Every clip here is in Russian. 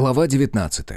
Глава 19.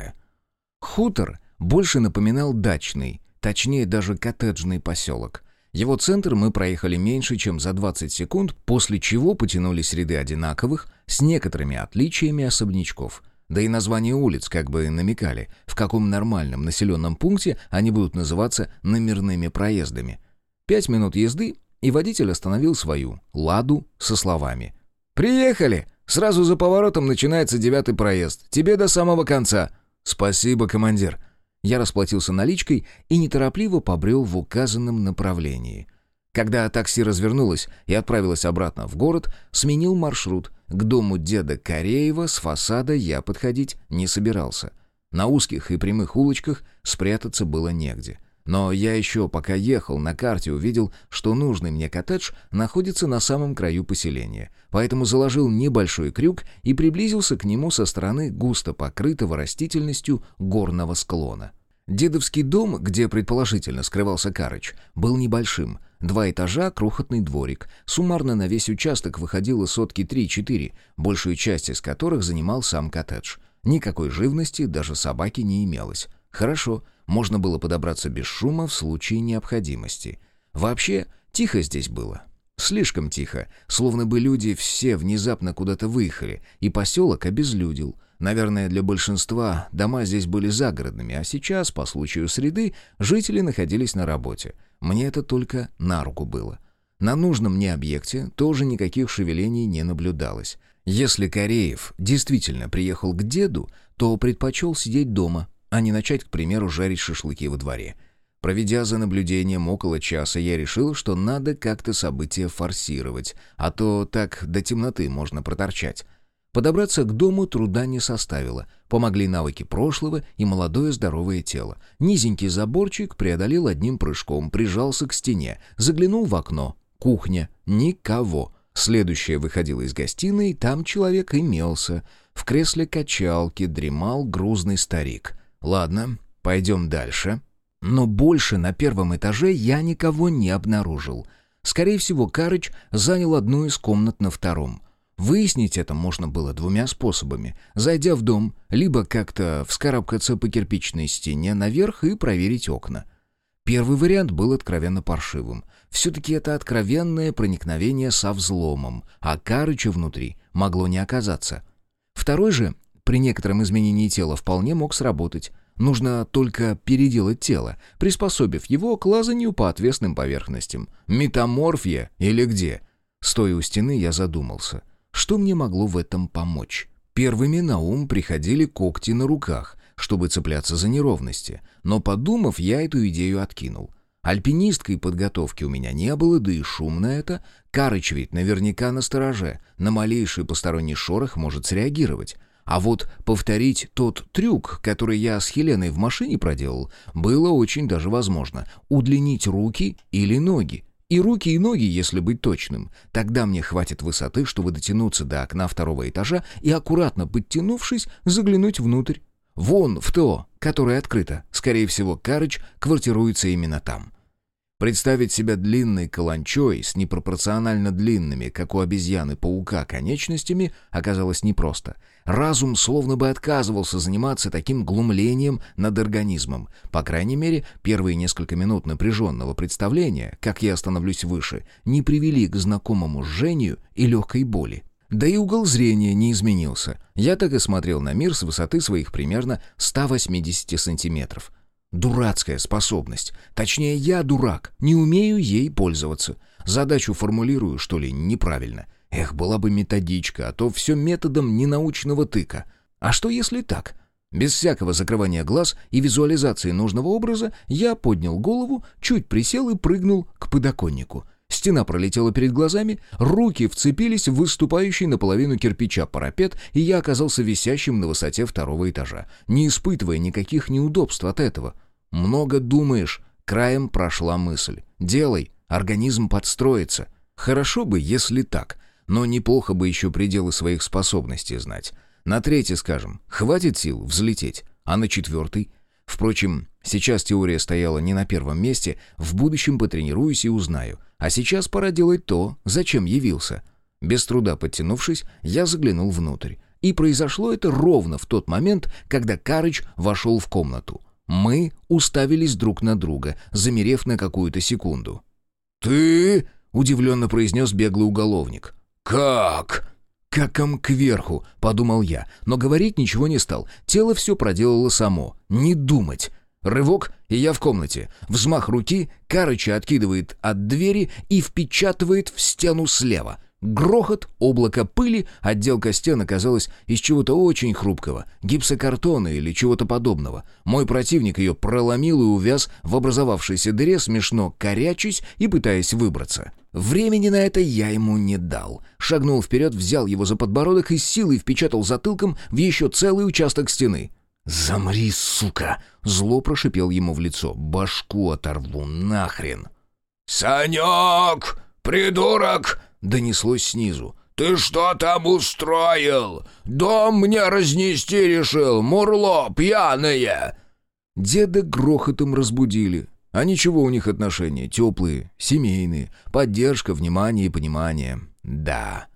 Хутор больше напоминал дачный, точнее даже коттеджный поселок. Его центр мы проехали меньше, чем за 20 секунд, после чего потянулись ряды одинаковых, с некоторыми отличиями особнячков. Да и названия улиц как бы намекали, в каком нормальном населенном пункте они будут называться номерными проездами. Пять минут езды, и водитель остановил свою «Ладу» со словами «Приехали! Сразу за поворотом начинается девятый проезд. Тебе до самого конца». «Спасибо, командир». Я расплатился наличкой и неторопливо побрел в указанном направлении. Когда такси развернулось и отправилось обратно в город, сменил маршрут. К дому деда Кореева с фасада я подходить не собирался. На узких и прямых улочках спрятаться было негде. Но я еще, пока ехал, на карте увидел, что нужный мне коттедж находится на самом краю поселения, поэтому заложил небольшой крюк и приблизился к нему со стороны густо покрытого растительностью горного склона. Дедовский дом, где предположительно скрывался Карыч, был небольшим. Два этажа, крохотный дворик. Суммарно на весь участок выходило сотки 3-4, большую часть из которых занимал сам коттедж. Никакой живности, даже собаки не имелось. Хорошо, можно было подобраться без шума в случае необходимости. Вообще, тихо здесь было. Слишком тихо, словно бы люди все внезапно куда-то выехали, и поселок обезлюдил. Наверное, для большинства дома здесь были загородными, а сейчас, по случаю среды, жители находились на работе. Мне это только на руку было. На нужном мне объекте тоже никаких шевелений не наблюдалось. Если Кореев действительно приехал к деду, то предпочел сидеть дома, а не начать, к примеру, жарить шашлыки во дворе. Проведя за наблюдением около часа, я решил, что надо как-то события форсировать, а то так до темноты можно проторчать. Подобраться к дому труда не составило. Помогли навыки прошлого и молодое здоровое тело. Низенький заборчик преодолел одним прыжком, прижался к стене, заглянул в окно. Кухня. Никого. Следующее выходило из гостиной, там человек имелся. В кресле качалки дремал грузный старик — Ладно, пойдем дальше. Но больше на первом этаже я никого не обнаружил. Скорее всего, Карыч занял одну из комнат на втором. Выяснить это можно было двумя способами. Зайдя в дом, либо как-то вскарабкаться по кирпичной стене наверх и проверить окна. Первый вариант был откровенно паршивым. Все-таки это откровенное проникновение со взломом, а Карыча внутри могло не оказаться. Второй же при некотором изменении тела вполне мог сработать. Нужно только переделать тело, приспособив его к лазанию по отвесным поверхностям. Метаморфия или где? Стоя у стены, я задумался. Что мне могло в этом помочь? Первыми на ум приходили когти на руках, чтобы цепляться за неровности. Но подумав, я эту идею откинул. Альпинисткой подготовки у меня не было, да и шумно это. Карыч ведь наверняка на стороже, на малейший посторонний шорох может среагировать. А вот повторить тот трюк, который я с Хеленой в машине проделал, было очень даже возможно. Удлинить руки или ноги. И руки, и ноги, если быть точным. Тогда мне хватит высоты, чтобы дотянуться до окна второго этажа и, аккуратно подтянувшись, заглянуть внутрь. Вон в то, которое открыто. Скорее всего, Карыч квартируется именно там. Представить себя длинной каланчой с непропорционально длинными, как у обезьяны-паука, конечностями оказалось непросто. Разум словно бы отказывался заниматься таким глумлением над организмом. По крайней мере, первые несколько минут напряженного представления, как я становлюсь выше, не привели к знакомому жжению и легкой боли. Да и угол зрения не изменился. Я так и смотрел на мир с высоты своих примерно 180 сантиметров. Дурацкая способность. Точнее, я дурак, не умею ей пользоваться. Задачу формулирую, что ли, неправильно. Эх, была бы методичка, а то все методом ненаучного тыка. А что если так? Без всякого закрывания глаз и визуализации нужного образа я поднял голову, чуть присел и прыгнул к подоконнику. Стена пролетела перед глазами, руки вцепились в выступающий наполовину кирпича парапет, и я оказался висящим на высоте второго этажа, не испытывая никаких неудобств от этого. «Много думаешь», — краем прошла мысль. «Делай, организм подстроится. Хорошо бы, если так, но неплохо бы еще пределы своих способностей знать. На третий, скажем, хватит сил взлететь, а на четвертый — Впрочем, сейчас теория стояла не на первом месте, в будущем потренируюсь и узнаю. А сейчас пора делать то, зачем явился. Без труда подтянувшись, я заглянул внутрь. И произошло это ровно в тот момент, когда Карыч вошел в комнату. Мы уставились друг на друга, замерев на какую-то секунду. «Ты?» — удивленно произнес беглый уголовник. «Как?» «Каком кверху», — подумал я, но говорить ничего не стал. Тело все проделало само. Не думать. Рывок, и я в комнате. Взмах руки, Карыча откидывает от двери и впечатывает в стену слева. Грохот, облако пыли, отделка стен оказалась из чего-то очень хрупкого, гипсокартона или чего-то подобного. Мой противник ее проломил и увяз в образовавшейся дыре, смешно корячись и пытаясь выбраться. Времени на это я ему не дал. Шагнул вперед, взял его за подбородок и силой впечатал затылком в еще целый участок стены. «Замри, сука!» — зло прошипел ему в лицо. «Башку оторву нахрен!» «Санек! Придурок!» Донеслось снизу. «Ты что там устроил? Дом мне разнести решил, мурло пьяное!» Деда грохотом разбудили. А ничего у них отношения, теплые, семейные, поддержка, внимание и понимание. Да.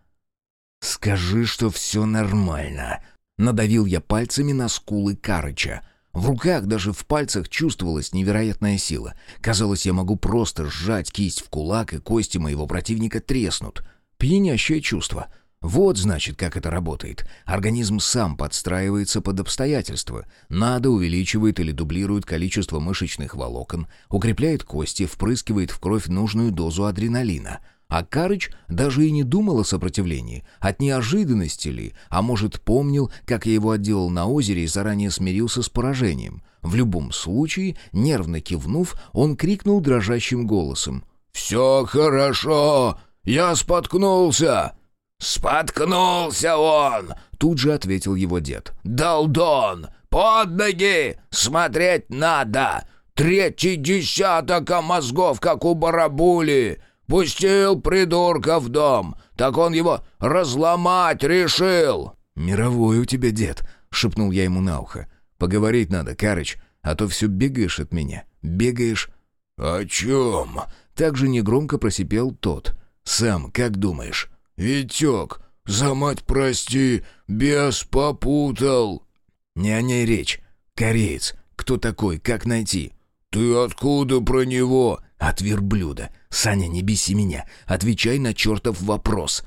«Скажи, что все нормально», — надавил я пальцами на скулы Карыча. В руках, даже в пальцах чувствовалась невероятная сила. Казалось, я могу просто сжать кисть в кулак, и кости моего противника треснут. Пьянящее чувство. Вот, значит, как это работает. Организм сам подстраивается под обстоятельства. Надо увеличивает или дублирует количество мышечных волокон, укрепляет кости, впрыскивает в кровь нужную дозу адреналина — а Карыч даже и не думал о сопротивлении. От неожиданности ли, а может помнил, как я его отделал на озере и заранее смирился с поражением. В любом случае, нервно кивнув, он крикнул дрожащим голосом. «Все хорошо! Я споткнулся!» «Споткнулся он!» — тут же ответил его дед. «Долдон! Под ноги! Смотреть надо! Третий десяток а мозгов, как у барабули! Пустил придурка в дом, так он его разломать решил!» «Мировой у тебя дед», — шепнул я ему на ухо. «Поговорить надо, Карыч, а то все бегаешь от меня. Бегаешь...» «О чем?» — так же негромко просипел тот. «Сам как думаешь?» «Витек, за мать прости, бес попутал!» «Не о ней речь. Кореец. Кто такой? Как найти?» «Ты откуда про него?» «От верблюда. Саня, не беси меня. Отвечай на чертов вопрос».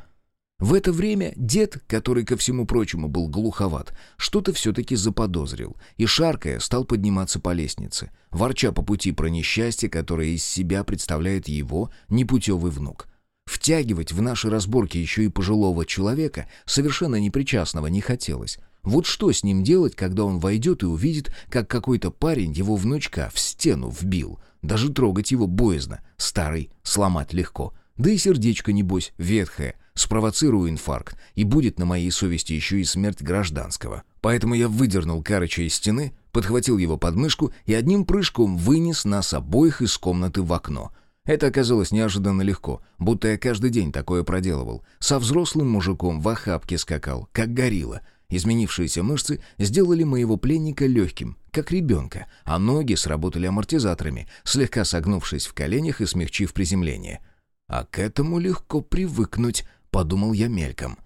В это время дед, который, ко всему прочему, был глуховат, что-то все-таки заподозрил и, шаркая, стал подниматься по лестнице, ворча по пути про несчастье, которое из себя представляет его непутевый внук. Втягивать в наши разборки еще и пожилого человека, совершенно непричастного, не хотелось. Вот что с ним делать, когда он войдет и увидит, как какой-то парень его внучка в стену вбил? Даже трогать его боязно. Старый, сломать легко. Да и сердечко, небось, ветхое. Спровоцирую инфаркт, и будет на моей совести еще и смерть гражданского. Поэтому я выдернул Карыча из стены, подхватил его подмышку и одним прыжком вынес нас обоих из комнаты в окно. Это оказалось неожиданно легко, будто я каждый день такое проделывал. Со взрослым мужиком в охапке скакал, как горилла — Изменившиеся мышцы сделали моего пленника легким, как ребенка, а ноги сработали амортизаторами, слегка согнувшись в коленях и смягчив приземление. «А к этому легко привыкнуть», — подумал я мельком.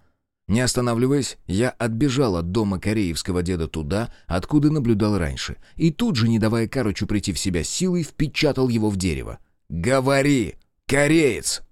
Не останавливаясь, я отбежал от дома кореевского деда туда, откуда наблюдал раньше, и тут же, не давая Карычу прийти в себя силой, впечатал его в дерево. «Говори, кореец!»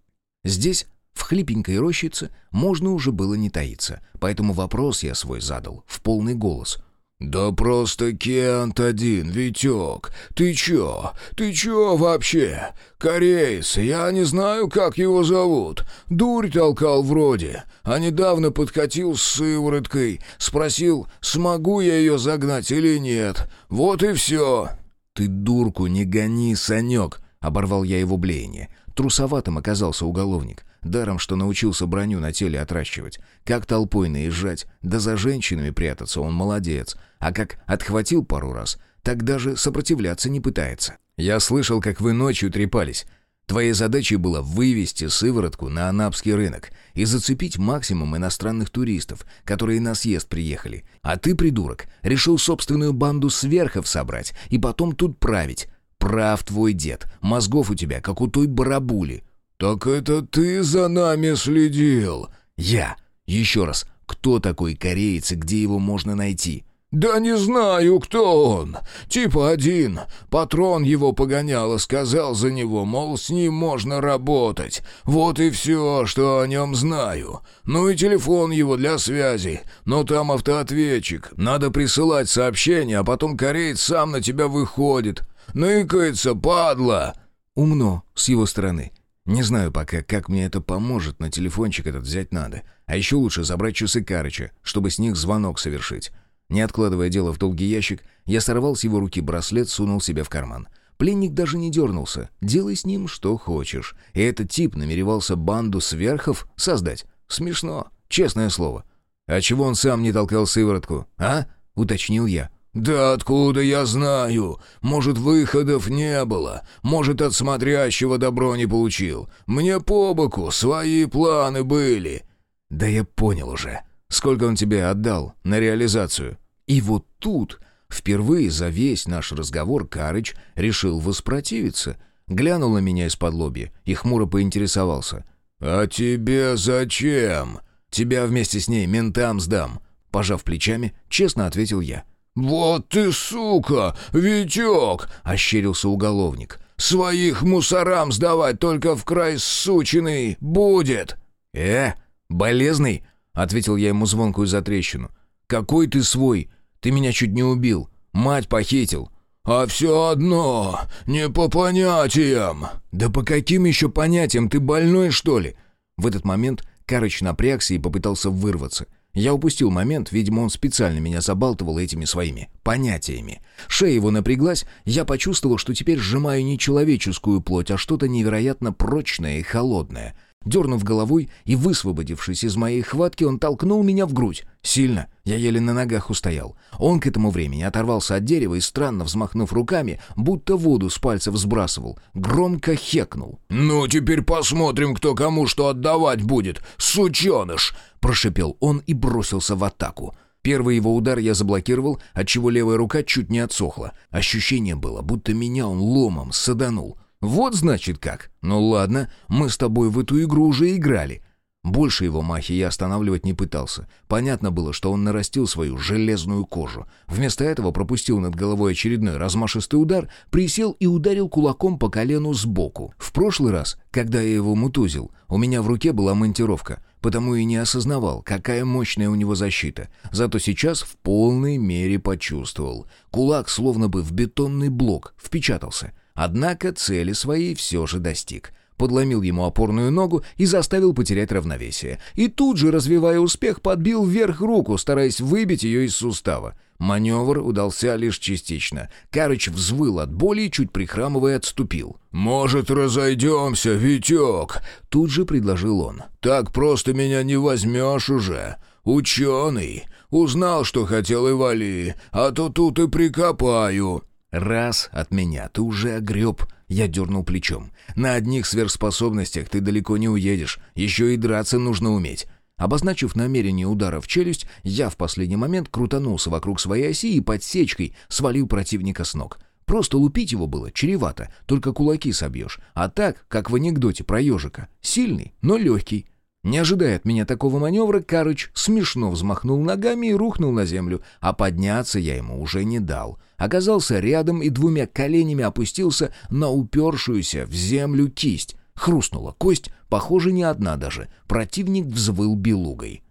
Здесь в хлипенькой рощице можно уже было не таиться, поэтому вопрос я свой задал в полный голос. «Да просто Кент один, Витек. Ты чё? Ты чё вообще? Кореец, я не знаю, как его зовут. Дурь толкал вроде, а недавно подкатил с сывороткой. Спросил, смогу я ее загнать или нет. Вот и все». «Ты дурку не гони, Санек!» — оборвал я его блеяние. Трусоватым оказался уголовник. Даром, что научился броню на теле отращивать. Как толпой наезжать, да за женщинами прятаться, он молодец. А как отхватил пару раз, так даже сопротивляться не пытается. Я слышал, как вы ночью трепались. Твоей задачей было вывести сыворотку на анапский рынок и зацепить максимум иностранных туристов, которые на съезд приехали. А ты, придурок, решил собственную банду сверхов собрать и потом тут править. Прав твой дед, мозгов у тебя, как у той барабули. «Так это ты за нами следил?» «Я. Еще раз. кто такой кореец и где его можно найти?» «Да не знаю, кто он. Типа один. Патрон его погонял и сказал за него, мол, с ним можно работать. Вот и все, что о нем знаю. Ну и телефон его для связи. Но там автоответчик. Надо присылать сообщение, а потом кореец сам на тебя выходит. Ныкается, падла!» Умно с его стороны. Не знаю пока, как мне это поможет, но телефончик этот взять надо. А еще лучше забрать часы Карыча, чтобы с них звонок совершить. Не откладывая дело в долгий ящик, я сорвал с его руки браслет, сунул себе в карман. Пленник даже не дернулся. Делай с ним что хочешь. И этот тип намеревался банду сверхов создать. Смешно, честное слово. «А чего он сам не толкал сыворотку, а?» — уточнил я. «Да откуда я знаю? Может, выходов не было. Может, от смотрящего добро не получил. Мне по боку свои планы были». «Да я понял уже. Сколько он тебе отдал на реализацию?» И вот тут, впервые за весь наш разговор, Карыч решил воспротивиться. Глянул на меня из-под лобья и хмуро поинтересовался. «А тебе зачем?» «Тебя вместе с ней ментам сдам». Пожав плечами, честно ответил я. «Вот ты сука, Витек!» — ощерился уголовник. «Своих мусорам сдавать только в край сучиный будет!» «Э, болезный!» — ответил я ему звонкую затрещину. «Какой ты свой? Ты меня чуть не убил. Мать похитил». «А все одно, не по понятиям». «Да по каким еще понятиям? Ты больной, что ли?» В этот момент Карыч напрягся и попытался вырваться. Я упустил момент, видимо, он специально меня забалтывал этими своими понятиями. Шея его напряглась, я почувствовал, что теперь сжимаю не человеческую плоть, а что-то невероятно прочное и холодное. Дернув головой и высвободившись из моей хватки, он толкнул меня в грудь. Сильно. Я еле на ногах устоял. Он к этому времени оторвался от дерева и, странно взмахнув руками, будто воду с пальцев сбрасывал, громко хекнул. «Ну, теперь посмотрим, кто кому что отдавать будет, сученыш!» Прошипел он и бросился в атаку. Первый его удар я заблокировал, отчего левая рука чуть не отсохла. Ощущение было, будто меня он ломом саданул. «Вот значит как. Ну ладно, мы с тобой в эту игру уже играли». Больше его махи я останавливать не пытался. Понятно было, что он нарастил свою железную кожу. Вместо этого пропустил над головой очередной размашистый удар, присел и ударил кулаком по колену сбоку. В прошлый раз, когда я его мутузил, у меня в руке была монтировка, потому и не осознавал, какая мощная у него защита. Зато сейчас в полной мере почувствовал. Кулак словно бы в бетонный блок впечатался — Однако цели своей все же достиг. Подломил ему опорную ногу и заставил потерять равновесие. И тут же, развивая успех, подбил вверх руку, стараясь выбить ее из сустава. Маневр удался лишь частично. Карыч взвыл от боли чуть прихрамывая, отступил. «Может, разойдемся, Витек?» Тут же предложил он. «Так просто меня не возьмешь уже. Ученый. Узнал, что хотел и вали, а то тут и прикопаю». «Раз от меня ты уже огреб», — я дернул плечом. «На одних сверхспособностях ты далеко не уедешь, еще и драться нужно уметь». Обозначив намерение удара в челюсть, я в последний момент крутанулся вокруг своей оси и подсечкой свалил противника с ног. Просто лупить его было чревато, только кулаки собьешь. А так, как в анекдоте про ежика. Сильный, но легкий. Не ожидая от меня такого маневра, Карыч смешно взмахнул ногами и рухнул на землю, а подняться я ему уже не дал. Оказался рядом и двумя коленями опустился на упершуюся в землю кисть. Хрустнула кость, похоже, не одна даже. Противник взвыл белугой.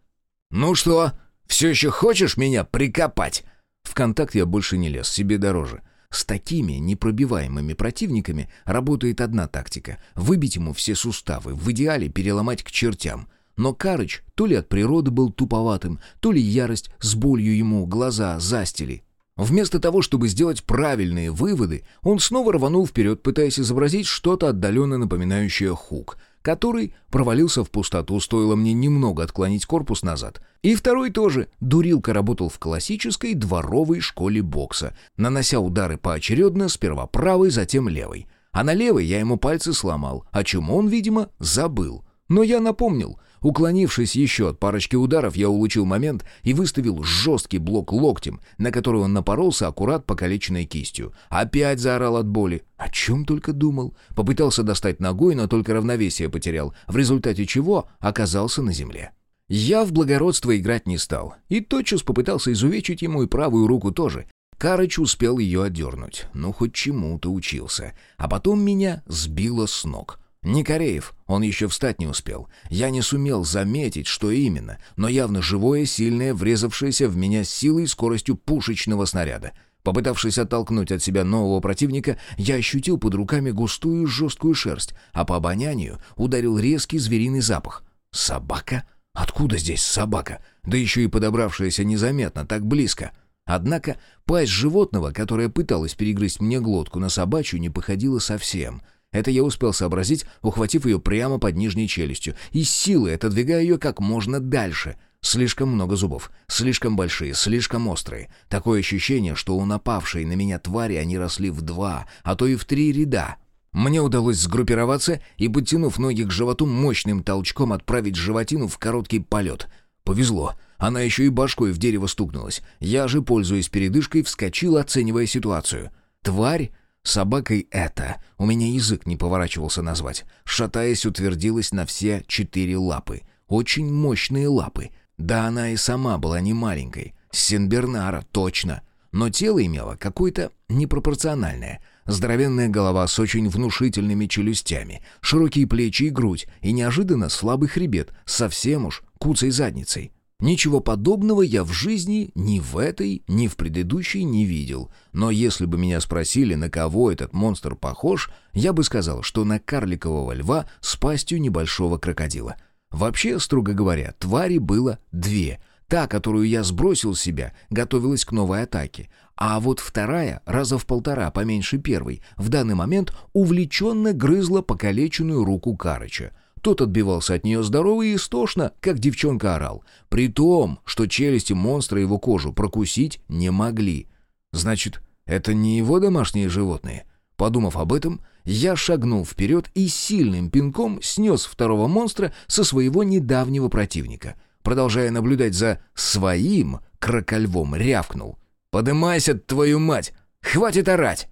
«Ну что, все еще хочешь меня прикопать?» В контакт я больше не лез, себе дороже. С такими непробиваемыми противниками работает одна тактика — выбить ему все суставы, в идеале переломать к чертям. Но Карыч то ли от природы был туповатым, то ли ярость с болью ему глаза застили. Вместо того, чтобы сделать правильные выводы, он снова рванул вперед, пытаясь изобразить что-то отдаленно напоминающее хук — который провалился в пустоту, стоило мне немного отклонить корпус назад. И второй тоже. Дурилка работал в классической дворовой школе бокса, нанося удары поочередно, сперва правой, затем левой. А на левой я ему пальцы сломал, о чем он, видимо, забыл. Но я напомнил — Уклонившись еще от парочки ударов, я улучил момент и выставил жесткий блок локтем, на который он напоролся аккурат покалеченной кистью. Опять заорал от боли. О чем только думал. Попытался достать ногой, но только равновесие потерял, в результате чего оказался на земле. Я в благородство играть не стал, и тотчас попытался изувечить ему и правую руку тоже. Карыч успел ее отдернуть, ну хоть чему-то учился. А потом меня сбило с ног. Не Кореев, он еще встать не успел. Я не сумел заметить, что именно, но явно живое, сильное, врезавшееся в меня силой и скоростью пушечного снаряда. Попытавшись оттолкнуть от себя нового противника, я ощутил под руками густую жесткую шерсть, а по обонянию ударил резкий звериный запах. «Собака? Откуда здесь собака? Да еще и подобравшаяся незаметно, так близко!» Однако пасть животного, которое пыталось перегрызть мне глотку на собачью, не походила совсем. Это я успел сообразить, ухватив ее прямо под нижней челюстью, и силой отодвигая ее как можно дальше. Слишком много зубов, слишком большие, слишком острые. Такое ощущение, что у напавшей на меня твари они росли в два, а то и в три ряда. Мне удалось сгруппироваться и, подтянув ноги к животу, мощным толчком отправить животину в короткий полет. Повезло. Она еще и башкой в дерево стукнулась. Я же, пользуясь передышкой, вскочил, оценивая ситуацию. Тварь Собакой это, у меня язык не поворачивался назвать, шатаясь, утвердилась на все четыре лапы. Очень мощные лапы. Да она и сама была не маленькой. Сенбернара, точно. Но тело имело какое-то непропорциональное. Здоровенная голова с очень внушительными челюстями, широкие плечи и грудь, и неожиданно слабый хребет, совсем уж куцей задницей. Ничего подобного я в жизни ни в этой, ни в предыдущей не видел. Но если бы меня спросили, на кого этот монстр похож, я бы сказал, что на карликового льва с пастью небольшого крокодила. Вообще, строго говоря, твари было две. Та, которую я сбросил с себя, готовилась к новой атаке. А вот вторая, раза в полтора, поменьше первой, в данный момент увлеченно грызла покалеченную руку Карыча. Тот отбивался от нее здорово и истошно, как девчонка орал. При том, что челюсти монстра его кожу прокусить не могли. Значит, это не его домашние животные? Подумав об этом, я шагнул вперед и сильным пинком снес второго монстра со своего недавнего противника. Продолжая наблюдать за «своим», крокольвом рявкнул. «Подымайся, твою мать! Хватит орать!»